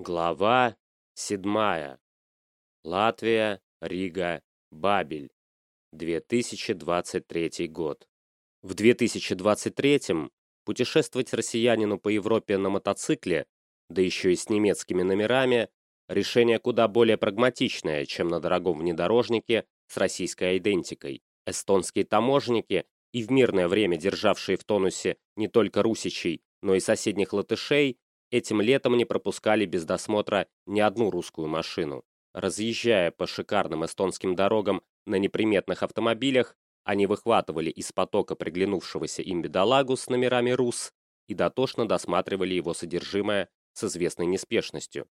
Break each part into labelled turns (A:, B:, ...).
A: Глава 7. Латвия, Рига, Бабель. 2023 год. В 2023 путешествовать россиянину по Европе на мотоцикле, да еще и с немецкими номерами, решение куда более прагматичное, чем на дорогом внедорожнике с российской идентикой. Эстонские таможенники и в мирное время державшие в тонусе не только русичей, но и соседних латышей, Этим летом не пропускали без досмотра ни одну русскую машину. Разъезжая по шикарным эстонским дорогам на неприметных автомобилях, они выхватывали из потока приглянувшегося им бедолагу с номерами РУС и дотошно досматривали его содержимое с известной неспешностью.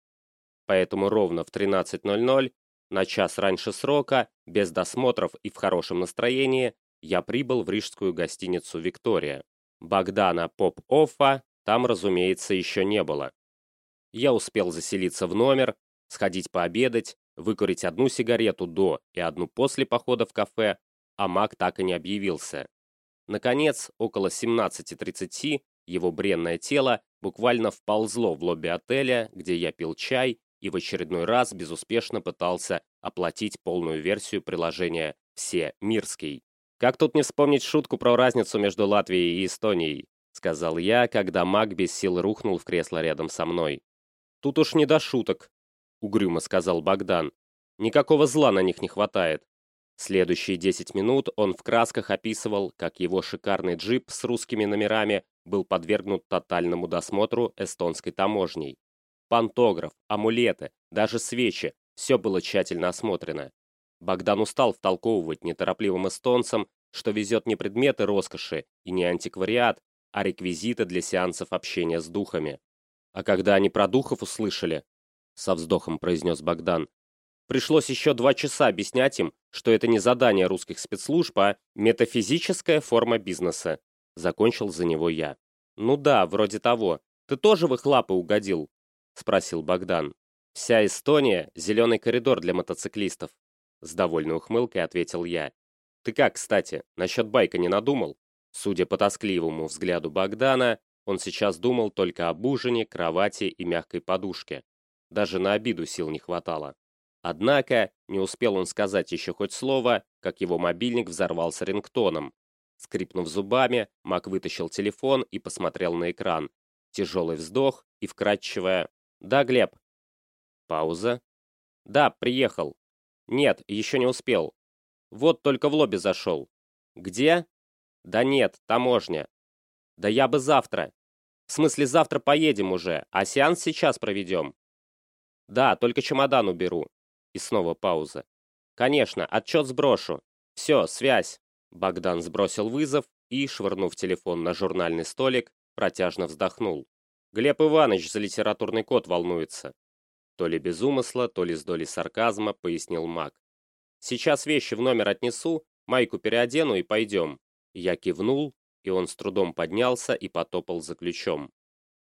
A: Поэтому ровно в 13.00, на час раньше срока, без досмотров и в хорошем настроении, я прибыл в рижскую гостиницу «Виктория». Богдана Поп-Оффа там, разумеется, еще не было. Я успел заселиться в номер, сходить пообедать, выкурить одну сигарету до и одну после похода в кафе, а Мак так и не объявился. Наконец, около 17.30 его бренное тело буквально вползло в лобби отеля, где я пил чай и в очередной раз безуспешно пытался оплатить полную версию приложения «Все Мирский». Как тут не вспомнить шутку про разницу между Латвией и Эстонией? Сказал я, когда маг без сил рухнул в кресло рядом со мной. Тут уж не до шуток, угрюмо сказал Богдан. Никакого зла на них не хватает. Следующие 10 минут он в красках описывал, как его шикарный джип с русскими номерами был подвергнут тотальному досмотру эстонской таможней. Пантограф, амулеты, даже свечи – все было тщательно осмотрено. Богдан устал втолковывать неторопливым эстонцам, что везет не предметы роскоши и не антиквариат, а реквизиты для сеансов общения с духами. А когда они про духов услышали, со вздохом произнес Богдан, пришлось еще два часа объяснять им, что это не задание русских спецслужб, а метафизическая форма бизнеса. Закончил за него я. Ну да, вроде того. Ты тоже в их лапы угодил? Спросил Богдан. Вся Эстония – зеленый коридор для мотоциклистов. С довольной ухмылкой ответил я. Ты как, кстати, насчет байка не надумал? Судя по тоскливому взгляду Богдана, он сейчас думал только об ужине, кровати и мягкой подушке. Даже на обиду сил не хватало. Однако, не успел он сказать еще хоть слово, как его мобильник взорвался рингтоном. Скрипнув зубами, Мак вытащил телефон и посмотрел на экран. Тяжелый вздох и вкрадчивая «Да, Глеб». Пауза. «Да, приехал». «Нет, еще не успел. Вот только в лобби зашел». «Где?» Да нет, таможня. Да я бы завтра. В смысле, завтра поедем уже, а сеанс сейчас проведем. Да, только чемодан уберу. И снова пауза. Конечно, отчет сброшу. Все, связь. Богдан сбросил вызов и, швырнув телефон на журнальный столик, протяжно вздохнул. Глеб Иванович за литературный код волнуется. То ли без умысла, то ли с долей сарказма, пояснил маг. Сейчас вещи в номер отнесу, майку переодену и пойдем. Я кивнул, и он с трудом поднялся и потопал за ключом.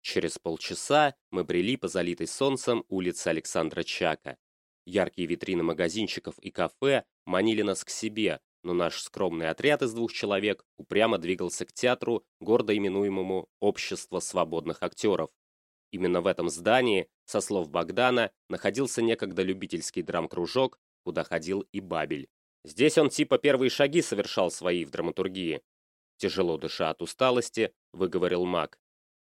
A: Через полчаса мы брели по залитой солнцем улице Александра Чака. Яркие витрины магазинчиков и кафе манили нас к себе, но наш скромный отряд из двух человек упрямо двигался к театру, гордо именуемому «Общество свободных актеров». Именно в этом здании, со слов Богдана, находился некогда любительский драм-кружок, куда ходил и Бабель. Здесь он типа первые шаги совершал свои в драматургии. Тяжело дыша от усталости, выговорил маг.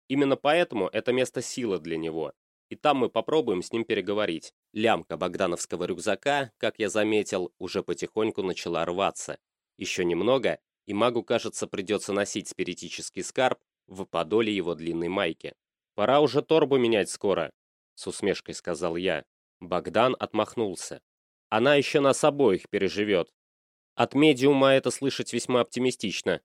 A: Именно поэтому это место силы для него. И там мы попробуем с ним переговорить. Лямка богдановского рюкзака, как я заметил, уже потихоньку начала рваться. Еще немного, и магу, кажется, придется носить спиритический скарб в подоле его длинной майки. «Пора уже торбу менять скоро», — с усмешкой сказал я. Богдан отмахнулся. Она еще нас обоих переживет. От медиума это слышать весьма оптимистично.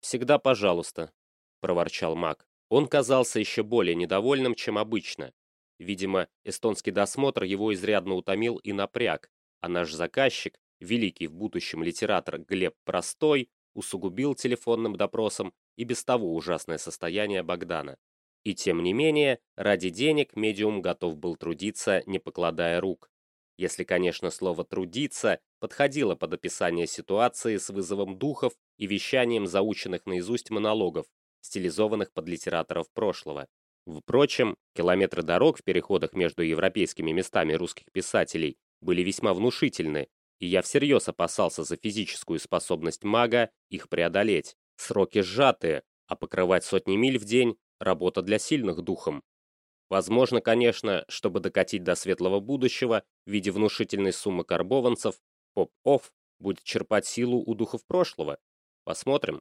A: Всегда пожалуйста, проворчал маг. Он казался еще более недовольным, чем обычно. Видимо, эстонский досмотр его изрядно утомил и напряг, а наш заказчик, великий в будущем литератор Глеб Простой, усугубил телефонным допросом и без того ужасное состояние Богдана. И тем не менее, ради денег медиум готов был трудиться, не покладая рук если, конечно, слово «трудиться» подходило под описание ситуации с вызовом духов и вещанием заученных наизусть монологов, стилизованных под литераторов прошлого. Впрочем, километры дорог в переходах между европейскими местами русских писателей были весьма внушительны, и я всерьез опасался за физическую способность мага их преодолеть. Сроки сжатые, а покрывать сотни миль в день – работа для сильных духом. Возможно, конечно, чтобы докатить до светлого будущего в виде внушительной суммы карбованцев, поп-офф будет черпать силу у духов прошлого. Посмотрим.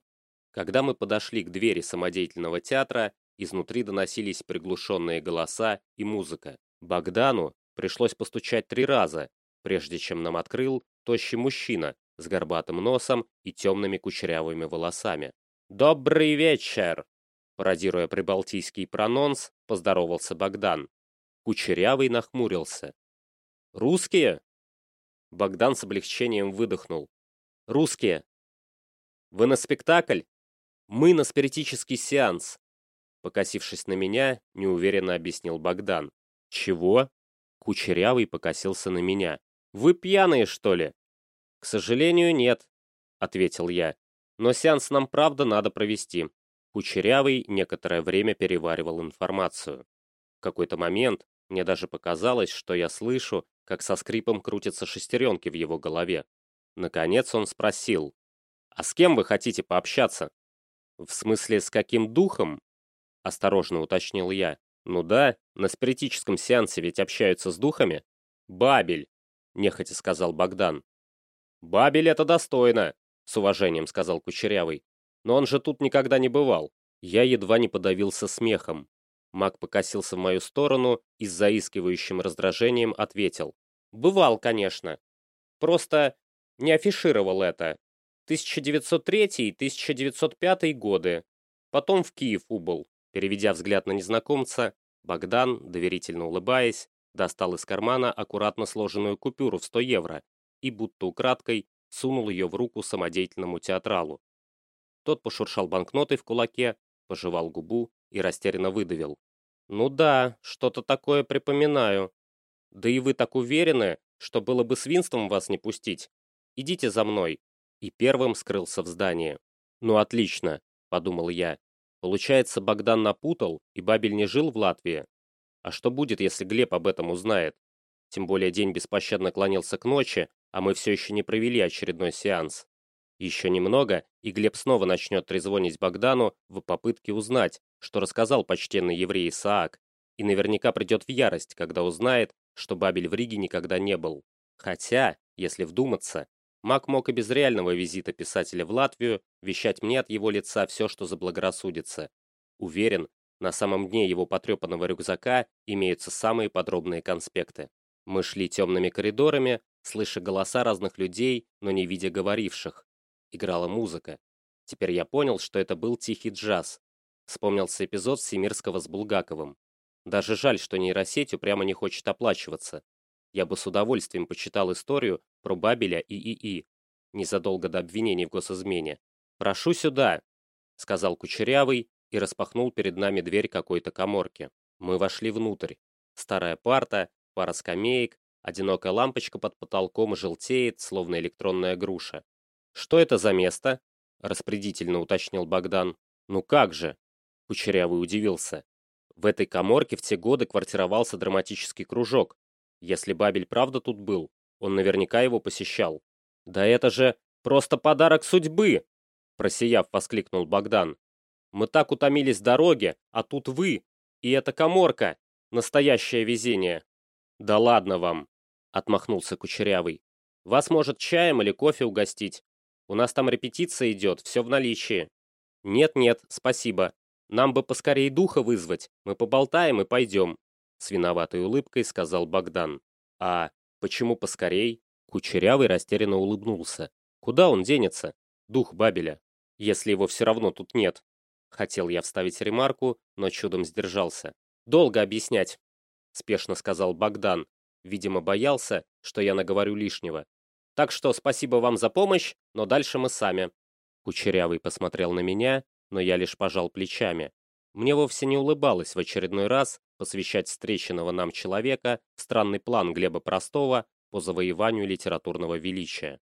A: Когда мы подошли к двери самодеятельного театра, изнутри доносились приглушенные голоса и музыка. Богдану пришлось постучать три раза, прежде чем нам открыл тощий мужчина с горбатым носом и темными кучерявыми волосами. «Добрый вечер!» Пародируя прибалтийский прононс, поздоровался Богдан. Кучерявый нахмурился. «Русские?» Богдан с облегчением выдохнул. «Русские!» «Вы на спектакль?» «Мы на спиритический сеанс!» Покосившись на меня, неуверенно объяснил Богдан. «Чего?» Кучерявый покосился на меня. «Вы пьяные, что ли?» «К сожалению, нет», — ответил я. «Но сеанс нам правда надо провести». Кучерявый некоторое время переваривал информацию. В какой-то момент мне даже показалось, что я слышу, как со скрипом крутятся шестеренки в его голове. Наконец он спросил, «А с кем вы хотите пообщаться?» «В смысле, с каким духом?» Осторожно уточнил я. «Ну да, на спиритическом сеансе ведь общаются с духами». «Бабель», — нехотя сказал Богдан. «Бабель это достойно», — с уважением сказал Кучерявый. «Но он же тут никогда не бывал». Я едва не подавился смехом. Маг покосился в мою сторону и с заискивающим раздражением ответил. «Бывал, конечно. Просто не афишировал это. 1903-1905 годы. Потом в Киев убыл». Переведя взгляд на незнакомца, Богдан, доверительно улыбаясь, достал из кармана аккуратно сложенную купюру в 100 евро и, будто украдкой, сунул ее в руку самодеятельному театралу. Тот пошуршал банкнотой в кулаке, пожевал губу и растерянно выдавил. «Ну да, что-то такое припоминаю. Да и вы так уверены, что было бы свинством вас не пустить. Идите за мной». И первым скрылся в здании. «Ну отлично», — подумал я. Получается, Богдан напутал, и Бабель не жил в Латвии. А что будет, если Глеб об этом узнает? Тем более день беспощадно клонился к ночи, а мы все еще не провели очередной сеанс. Еще немного, и Глеб снова начнет трезвонить Богдану в попытке узнать, что рассказал почтенный еврей Исаак, и наверняка придет в ярость, когда узнает, что Бабель в Риге никогда не был. Хотя, если вдуматься, Мак мог и без реального визита писателя в Латвию вещать мне от его лица все, что заблагорассудится. Уверен, на самом дне его потрепанного рюкзака имеются самые подробные конспекты. Мы шли темными коридорами, слыша голоса разных людей, но не видя говоривших. Играла музыка. Теперь я понял, что это был тихий джаз. Вспомнился эпизод Всемирского с Булгаковым. Даже жаль, что нейросеть прямо не хочет оплачиваться. Я бы с удовольствием почитал историю про Бабеля и ИИ, незадолго до обвинений в госизмене. «Прошу сюда», — сказал Кучерявый, и распахнул перед нами дверь какой-то коморки. Мы вошли внутрь. Старая парта, пара скамеек, одинокая лампочка под потолком желтеет, словно электронная груша. «Что это за место?» – распорядительно уточнил Богдан. «Ну как же?» – Кучерявый удивился. В этой коморке в те годы квартировался драматический кружок. Если Бабель правда тут был, он наверняка его посещал. «Да это же просто подарок судьбы!» Просияв, воскликнул Богдан. Мы так утомились дороге, а тут вы, и эта коморка. Настоящее везение. Да ладно вам, отмахнулся Кучерявый. Вас может чаем или кофе угостить. У нас там репетиция идет, все в наличии. Нет-нет, спасибо. Нам бы поскорее духа вызвать, мы поболтаем и пойдем. С виноватой улыбкой сказал Богдан. А почему поскорей? Кучерявый растерянно улыбнулся. Куда он денется? Дух Бабеля. Если его все равно тут нет. Хотел я вставить ремарку, но чудом сдержался. «Долго объяснять», — спешно сказал Богдан. Видимо, боялся, что я наговорю лишнего. «Так что спасибо вам за помощь, но дальше мы сами». Кучерявый посмотрел на меня, но я лишь пожал плечами. Мне вовсе не улыбалось в очередной раз посвящать встреченного нам человека странный план Глеба Простого по завоеванию литературного величия.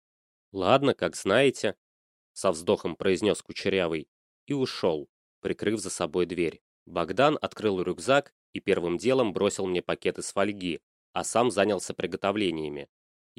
A: «Ладно, как знаете», — со вздохом произнес Кучерявый и ушел, прикрыв за собой дверь. Богдан открыл рюкзак и первым делом бросил мне пакет из фольги, а сам занялся приготовлениями.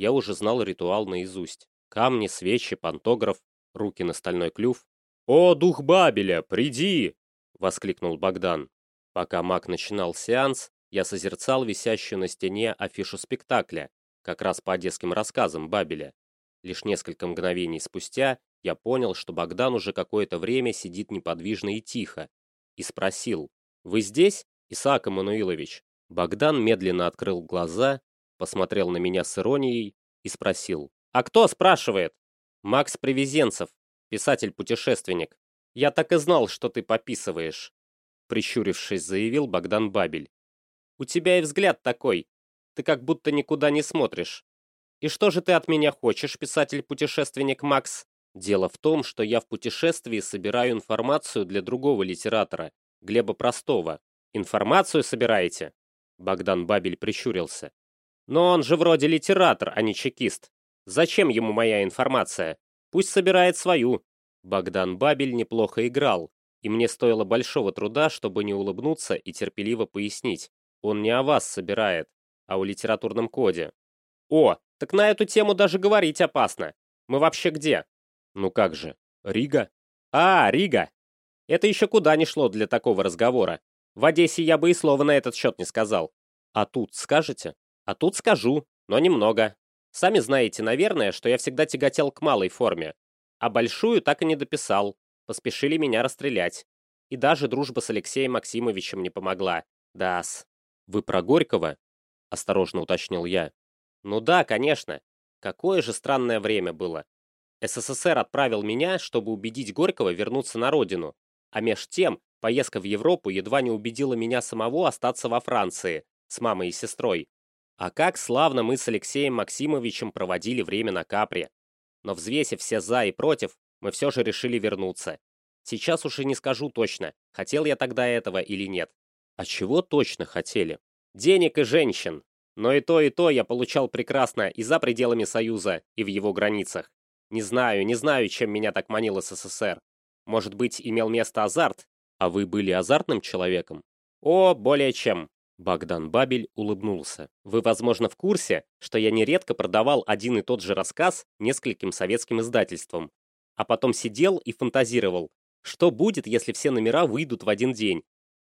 A: Я уже знал ритуал наизусть. Камни, свечи, пантограф, руки на стальной клюв. «О, дух Бабеля, приди!» — воскликнул Богдан. Пока маг начинал сеанс, я созерцал висящую на стене афишу спектакля, как раз по одесским рассказам Бабеля. Лишь несколько мгновений спустя я понял, что Богдан уже какое-то время сидит неподвижно и тихо, и спросил, «Вы здесь, Исаак Эммануилович?» Богдан медленно открыл глаза, посмотрел на меня с иронией и спросил, «А кто спрашивает?» «Макс Привезенцев, писатель-путешественник. Я так и знал, что ты пописываешь», прищурившись, заявил Богдан Бабель. «У тебя и взгляд такой. Ты как будто никуда не смотришь. И что же ты от меня хочешь, писатель-путешественник Макс? Дело в том, что я в путешествии собираю информацию для другого литератора, Глеба Простого. Информацию собираете? Богдан Бабель прищурился. Но он же вроде литератор, а не чекист. Зачем ему моя информация? Пусть собирает свою. Богдан Бабель неплохо играл, и мне стоило большого труда, чтобы не улыбнуться и терпеливо пояснить. Он не о вас собирает, а о литературном коде. О, так на эту тему даже говорить опасно. Мы вообще где? Ну как же, Рига? А, Рига! Это еще куда не шло для такого разговора. В Одессе я бы и слова на этот счет не сказал. А тут скажете? А тут скажу, но немного. Сами знаете, наверное, что я всегда тяготел к малой форме. А большую так и не дописал. Поспешили меня расстрелять. И даже дружба с Алексеем Максимовичем не помогла. Да-с. Вы про Горького? Осторожно уточнил я. Ну да, конечно. Какое же странное время было. СССР отправил меня, чтобы убедить Горького вернуться на родину. А меж тем, поездка в Европу едва не убедила меня самого остаться во Франции с мамой и сестрой. А как славно мы с Алексеем Максимовичем проводили время на Капре. Но взвесив все «за» и «против», мы все же решили вернуться. Сейчас уж и не скажу точно, хотел я тогда этого или нет. А чего точно хотели? Денег и женщин. Но и то, и то я получал прекрасно и за пределами Союза, и в его границах. Не знаю, не знаю, чем меня так манил СССР. Может быть, имел место азарт? А вы были азартным человеком? О, более чем. Богдан Бабель улыбнулся. Вы, возможно, в курсе, что я нередко продавал один и тот же рассказ нескольким советским издательствам, а потом сидел и фантазировал, что будет, если все номера выйдут в один день.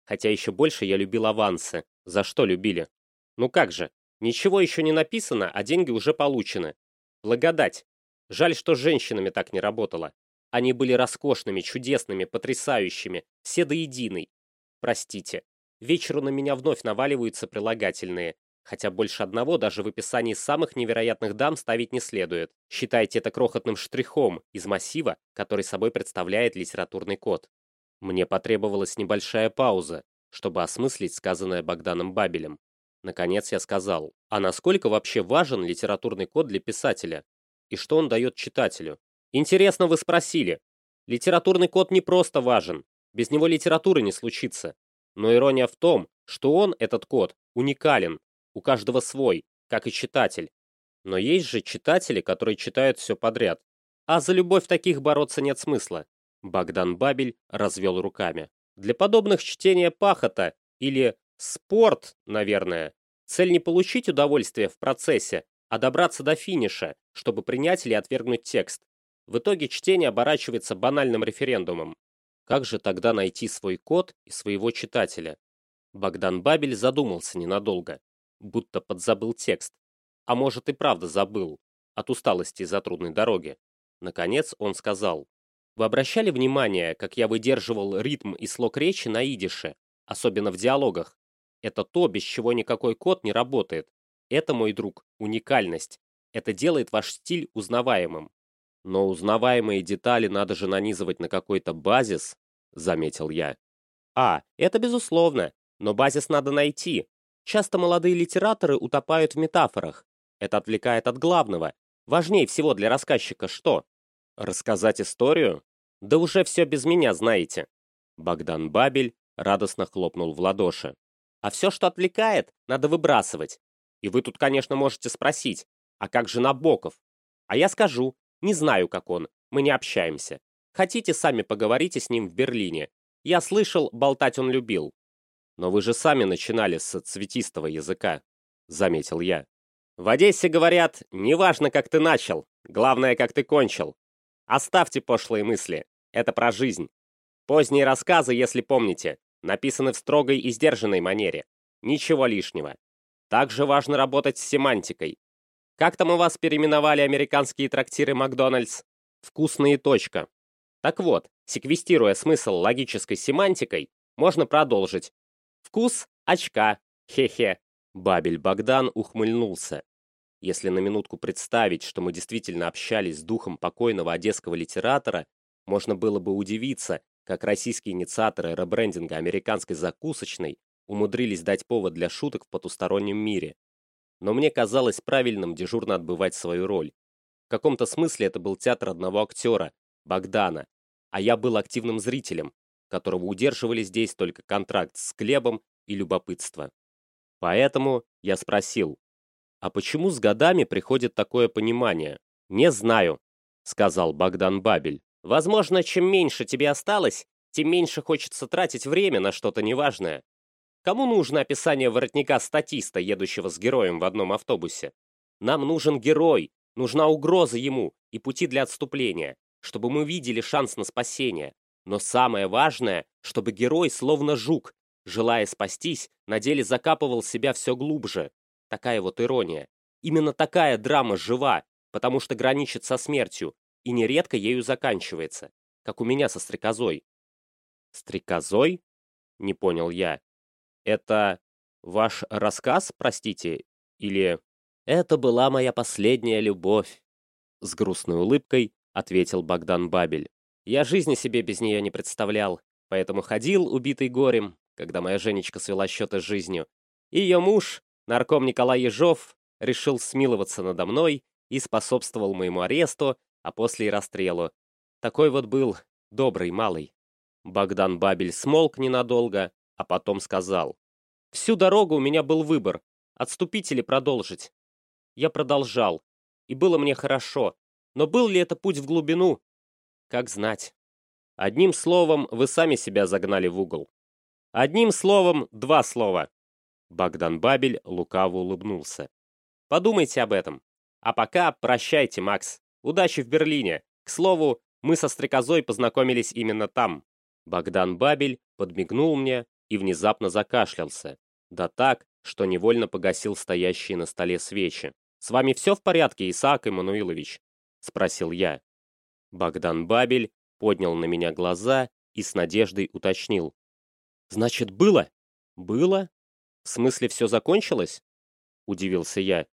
A: Хотя еще больше я любил авансы. За что любили? Ну как же, ничего еще не написано, а деньги уже получены. Благодать. Жаль, что с женщинами так не работало. Они были роскошными, чудесными, потрясающими, все до единой. Простите. Вечеру на меня вновь наваливаются прилагательные, хотя больше одного даже в описании самых невероятных дам ставить не следует. Считайте это крохотным штрихом из массива, который собой представляет литературный код. Мне потребовалась небольшая пауза, чтобы осмыслить сказанное Богданом Бабелем. Наконец я сказал, а насколько вообще важен литературный код для писателя? И что он дает читателю? Интересно вы спросили. Литературный код не просто важен, без него литературы не случится. Но ирония в том, что он, этот код, уникален, у каждого свой, как и читатель. Но есть же читатели, которые читают все подряд. А за любовь таких бороться нет смысла. Богдан Бабель развел руками. Для подобных чтения пахота или Спорт, наверное. Цель не получить удовольствие в процессе, а добраться до финиша, чтобы принять или отвергнуть текст. В итоге чтение оборачивается банальным референдумом. Как же тогда найти свой код и своего читателя? Богдан Бабель задумался ненадолго, будто подзабыл текст. А может и правда забыл, от усталости из-за трудной дороги. Наконец он сказал, «Вы обращали внимание, как я выдерживал ритм и слог речи на идише, особенно в диалогах? Это то, без чего никакой код не работает. Это, мой друг, уникальность. Это делает ваш стиль узнаваемым. Но узнаваемые детали надо же нанизывать на какой-то базис, заметил я. А, это безусловно, но базис надо найти. Часто молодые литераторы утопают в метафорах. Это отвлекает от главного. Важнее всего для рассказчика что? Рассказать историю? Да уже все без меня знаете. Богдан Бабель радостно хлопнул в ладоши. А все, что отвлекает, надо выбрасывать. И вы тут, конечно, можете спросить, а как же Набоков? А я скажу, не знаю, как он, мы не общаемся. Хотите, сами поговорите с ним в Берлине. Я слышал, болтать он любил. Но вы же сами начинали с цветистого языка, заметил я. В Одессе говорят, неважно, как ты начал, главное, как ты кончил. Оставьте пошлые мысли, это про жизнь. Поздние рассказы, если помните, написаны в строгой и сдержанной манере. Ничего лишнего. Также важно работать с семантикой. Как там у вас переименовали американские трактиры Макдональдс? Вкусные точка. Так вот, секвестируя смысл логической семантикой, можно продолжить. Вкус очка. Хе-хе. Бабель Богдан ухмыльнулся. Если на минутку представить, что мы действительно общались с духом покойного одесского литератора, можно было бы удивиться, как российские инициаторы ребрендинга американской закусочной умудрились дать повод для шуток в потустороннем мире. Но мне казалось правильным дежурно отбывать свою роль. В каком-то смысле это был театр одного актера, Богдана, а я был активным зрителем, которого удерживали здесь только контракт с Клебом и любопытство. Поэтому я спросил, а почему с годами приходит такое понимание? Не знаю, сказал Богдан Бабель. Возможно, чем меньше тебе осталось, тем меньше хочется тратить время на что-то неважное. Кому нужно описание воротника статиста, едущего с героем в одном автобусе? Нам нужен герой, нужна угроза ему и пути для отступления, чтобы мы видели шанс на спасение. Но самое важное, чтобы герой, словно жук, желая спастись, на деле закапывал себя все глубже. Такая вот ирония. Именно такая драма жива, потому что граничит со смертью, и нередко ею заканчивается, как у меня со стрекозой. Стрекозой? Не понял я. Это ваш рассказ, простите, или... Это была моя последняя любовь. С грустной улыбкой ответил Богдан Бабель. Я жизни себе без нее не представлял, поэтому ходил, убитый горем, когда моя Женечка свела счеты с жизнью. Ее муж, нарком Николай Ежов, решил смиловаться надо мной и способствовал моему аресту, а после и расстрелу. Такой вот был добрый малый. Богдан Бабель смолк ненадолго, а потом сказал. «Всю дорогу у меня был выбор, отступить или продолжить. Я продолжал, и было мне хорошо, но был ли это путь в глубину? Как знать. Одним словом, вы сами себя загнали в угол. Одним словом, два слова». Богдан Бабель лукаво улыбнулся. «Подумайте об этом. А пока прощайте, Макс. Удачи в Берлине. К слову, мы со Стрекозой познакомились именно там. Богдан Бабель подмигнул мне и внезапно закашлялся. Да так, что невольно погасил стоящие на столе свечи. «С вами все в порядке, Исаак Эммануилович?» — спросил я. Богдан Бабель поднял на меня глаза и с надеждой уточнил. «Значит, было?» «Было? В смысле, все закончилось?» — удивился я.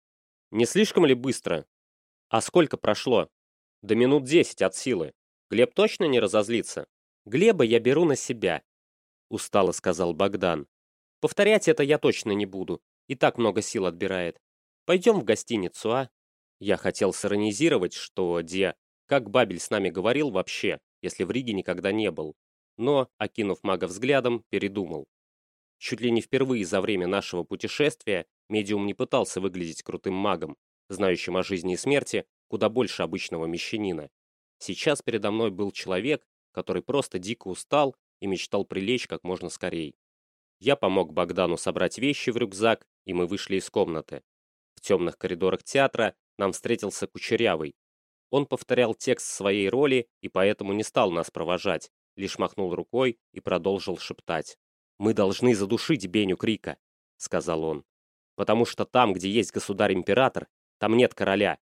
A: «Не слишком ли быстро?» А сколько прошло? До минут десять от силы. Глеб точно не разозлится? Глеба я беру на себя, устало сказал Богдан. Повторять это я точно не буду. И так много сил отбирает. Пойдем в гостиницу, а? Я хотел сиронизировать, что, Де, как Бабель с нами говорил вообще, если в Риге никогда не был. Но, окинув мага взглядом, передумал. Чуть ли не впервые за время нашего путешествия медиум не пытался выглядеть крутым магом, знающим о жизни и смерти куда больше обычного мещанина. Сейчас передо мной был человек, который просто дико устал и мечтал прилечь как можно скорее. Я помог Богдану собрать вещи в рюкзак, и мы вышли из комнаты. В темных коридорах театра нам встретился Кучерявый. Он повторял текст своей роли и поэтому не стал нас провожать, лишь махнул рукой и продолжил шептать. «Мы должны задушить Беню Крика», — сказал он. «Потому что там, где есть государь-император, там нет короля.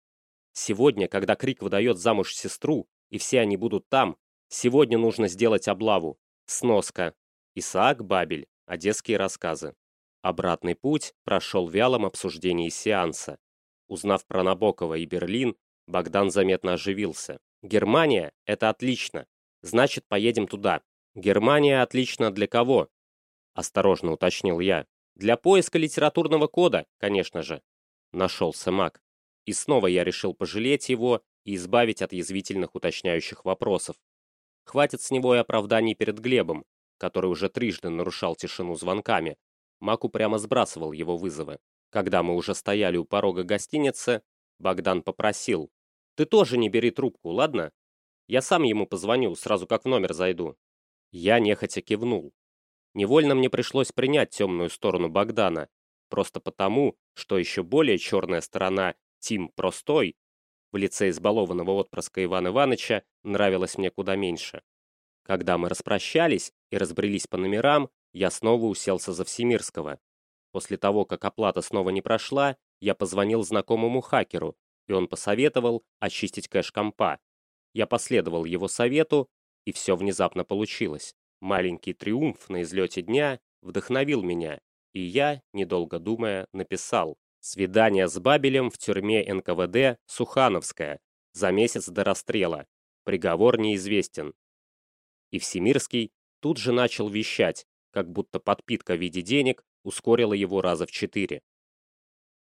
A: Сегодня, когда Крик выдает замуж сестру, и все они будут там, сегодня нужно сделать облаву. Сноска. Исаак Бабель. Одесские рассказы. Обратный путь прошел в вялом обсуждении сеанса. Узнав про Набокова и Берлин, Богдан заметно оживился. «Германия — это отлично. Значит, поедем туда. Германия отлично для кого?» Осторожно уточнил я. «Для поиска литературного кода, конечно же». Нашелся маг. И снова я решил пожалеть его и избавить от язвительных уточняющих вопросов. Хватит с него и оправданий перед Глебом, который уже трижды нарушал тишину звонками. Мак упрямо сбрасывал его вызовы. Когда мы уже стояли у порога гостиницы, Богдан попросил. «Ты тоже не бери трубку, ладно? Я сам ему позвоню, сразу как в номер зайду». Я нехотя кивнул. Невольно мне пришлось принять темную сторону Богдана, просто потому, что еще более черная сторона Тим Простой в лице избалованного отпрыска Ивана Ивановича нравилась мне куда меньше. Когда мы распрощались и разбрелись по номерам, я снова уселся за Всемирского. После того, как оплата снова не прошла, я позвонил знакомому хакеру, и он посоветовал очистить кэш компа. Я последовал его совету, и все внезапно получилось. Маленький триумф на излете дня вдохновил меня, и я, недолго думая, написал «Свидание с Бабелем в тюрьме НКВД Сухановская за месяц до расстрела. Приговор неизвестен». И Всемирский тут же начал вещать, как будто подпитка в виде денег ускорила его раза в четыре.